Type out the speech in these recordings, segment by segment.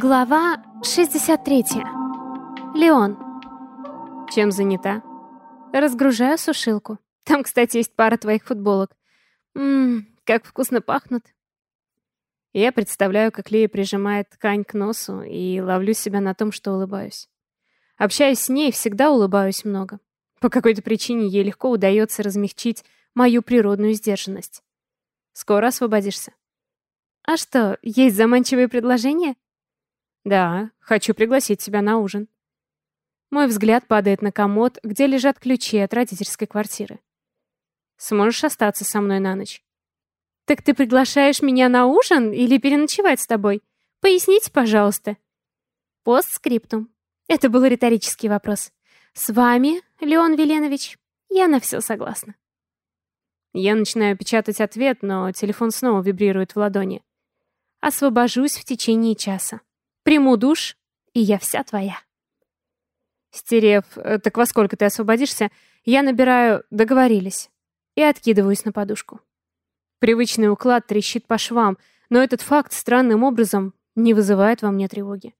Глава 63. Леон. Чем занята? Разгружаю сушилку. Там, кстати, есть пара твоих футболок. Ммм, как вкусно пахнут. Я представляю, как Лея прижимает ткань к носу и ловлю себя на том, что улыбаюсь. Общаясь с ней, всегда улыбаюсь много. По какой-то причине ей легко удается размягчить мою природную сдержанность. Скоро освободишься. А что, есть заманчивые предложения? «Да, хочу пригласить тебя на ужин». Мой взгляд падает на комод, где лежат ключи от родительской квартиры. «Сможешь остаться со мной на ночь?» «Так ты приглашаешь меня на ужин или переночевать с тобой? Поясните, пожалуйста». Постскриптум. Это был риторический вопрос. «С вами, Леон Веленович, я на все согласна». Я начинаю печатать ответ, но телефон снова вибрирует в ладони. Освобожусь в течение часа. Приму душ, и я вся твоя. Стерев, э, так во сколько ты освободишься, я набираю «договорились» и откидываюсь на подушку. Привычный уклад трещит по швам, но этот факт странным образом не вызывает во мне тревоги.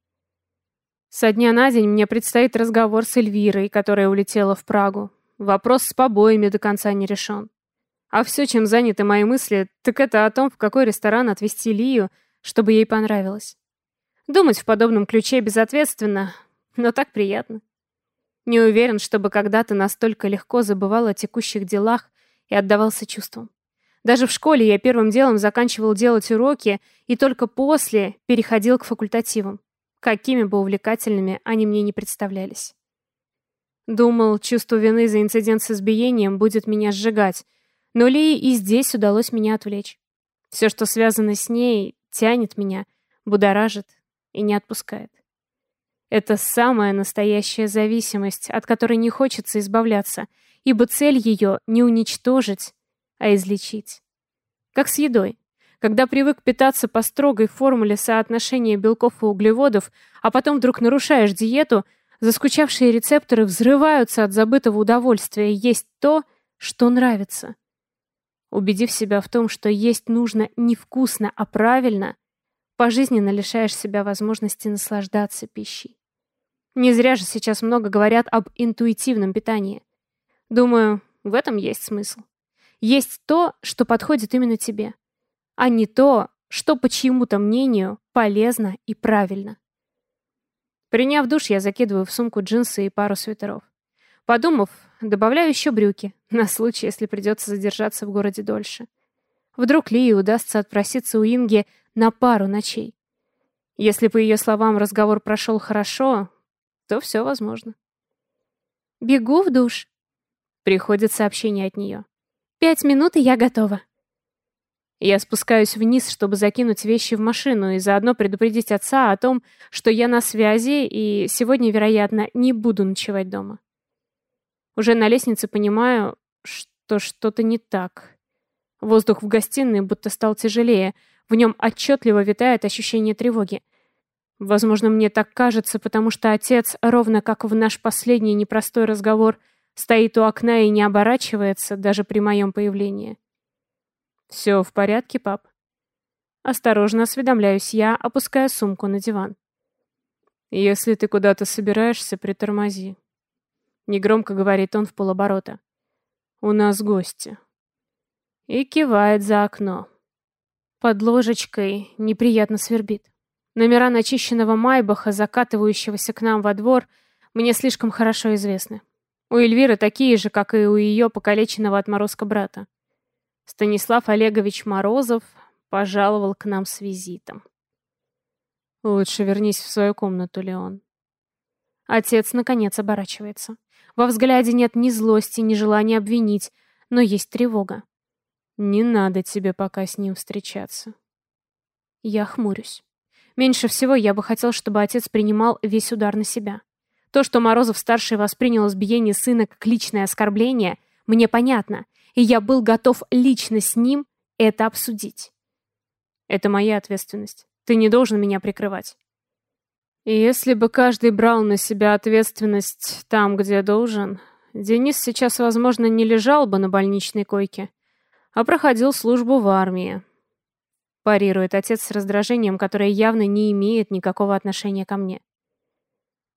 Со дня на день мне предстоит разговор с Эльвирой, которая улетела в Прагу. Вопрос с побоями до конца не решен. А все, чем заняты мои мысли, так это о том, в какой ресторан отвезти Лию, чтобы ей понравилось. Думать в подобном ключе безответственно, но так приятно. Не уверен, чтобы когда-то настолько легко забывал о текущих делах и отдавался чувствам. Даже в школе я первым делом заканчивал делать уроки и только после переходил к факультативам, какими бы увлекательными они мне не представлялись. Думал, чувство вины за инцидент с избиением будет меня сжигать, но Лии и здесь удалось меня отвлечь. Все, что связано с ней, тянет меня, будоражит, и не отпускает. Это самая настоящая зависимость, от которой не хочется избавляться, ибо цель ее не уничтожить, а излечить. Как с едой. Когда привык питаться по строгой формуле соотношения белков и углеводов, а потом вдруг нарушаешь диету, заскучавшие рецепторы взрываются от забытого удовольствия есть то, что нравится. Убедив себя в том, что есть нужно не вкусно, а правильно – Пожизненно лишаешь себя возможности наслаждаться пищей. Не зря же сейчас много говорят об интуитивном питании. Думаю, в этом есть смысл. Есть то, что подходит именно тебе, а не то, что по чьему-то мнению полезно и правильно. Приняв душ, я закидываю в сумку джинсы и пару свитеров. Подумав, добавляю еще брюки, на случай, если придется задержаться в городе дольше. Вдруг Лии удастся отпроситься у Инги на пару ночей. Если, по ее словам, разговор прошел хорошо, то все возможно. «Бегу в душ». Приходит сообщение от нее. «Пять минут, и я готова». Я спускаюсь вниз, чтобы закинуть вещи в машину и заодно предупредить отца о том, что я на связи и сегодня, вероятно, не буду ночевать дома. Уже на лестнице понимаю, что что-то не так. Воздух в гостиной будто стал тяжелее, в нем отчетливо витает ощущение тревоги. Возможно, мне так кажется, потому что отец, ровно как в наш последний непростой разговор, стоит у окна и не оборачивается даже при моем появлении. «Все в порядке, пап?» Осторожно осведомляюсь я, опуская сумку на диван. «Если ты куда-то собираешься, притормози». Негромко говорит он в полоборота. «У нас гости». И кивает за окно. Под ложечкой неприятно свербит. Номера начищенного Майбаха, закатывающегося к нам во двор, мне слишком хорошо известны. У Эльвиры такие же, как и у ее покалеченного отморозка брата. Станислав Олегович Морозов пожаловал к нам с визитом. Лучше вернись в свою комнату, Леон. Отец, наконец, оборачивается. Во взгляде нет ни злости, ни желания обвинить, но есть тревога. Не надо тебе пока с ним встречаться. Я хмурюсь. Меньше всего я бы хотел, чтобы отец принимал весь удар на себя. То, что Морозов-старший воспринял избиение сына как личное оскорбление, мне понятно, и я был готов лично с ним это обсудить. Это моя ответственность. Ты не должен меня прикрывать. И если бы каждый брал на себя ответственность там, где должен, Денис сейчас, возможно, не лежал бы на больничной койке, а проходил службу в армии. Парирует отец с раздражением, которое явно не имеет никакого отношения ко мне.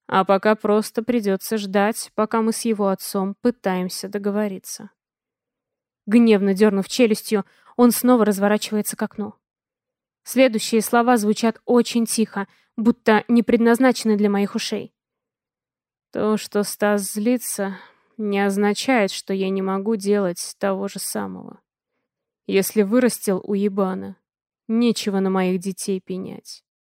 А пока просто придется ждать, пока мы с его отцом пытаемся договориться. Гневно дернув челюстью, он снова разворачивается к окну. Следующие слова звучат очень тихо, будто не предназначены для моих ушей. То, что Стас злится, не означает, что я не могу делать того же самого. Если вырастил уебана, нечего на моих детей пенять.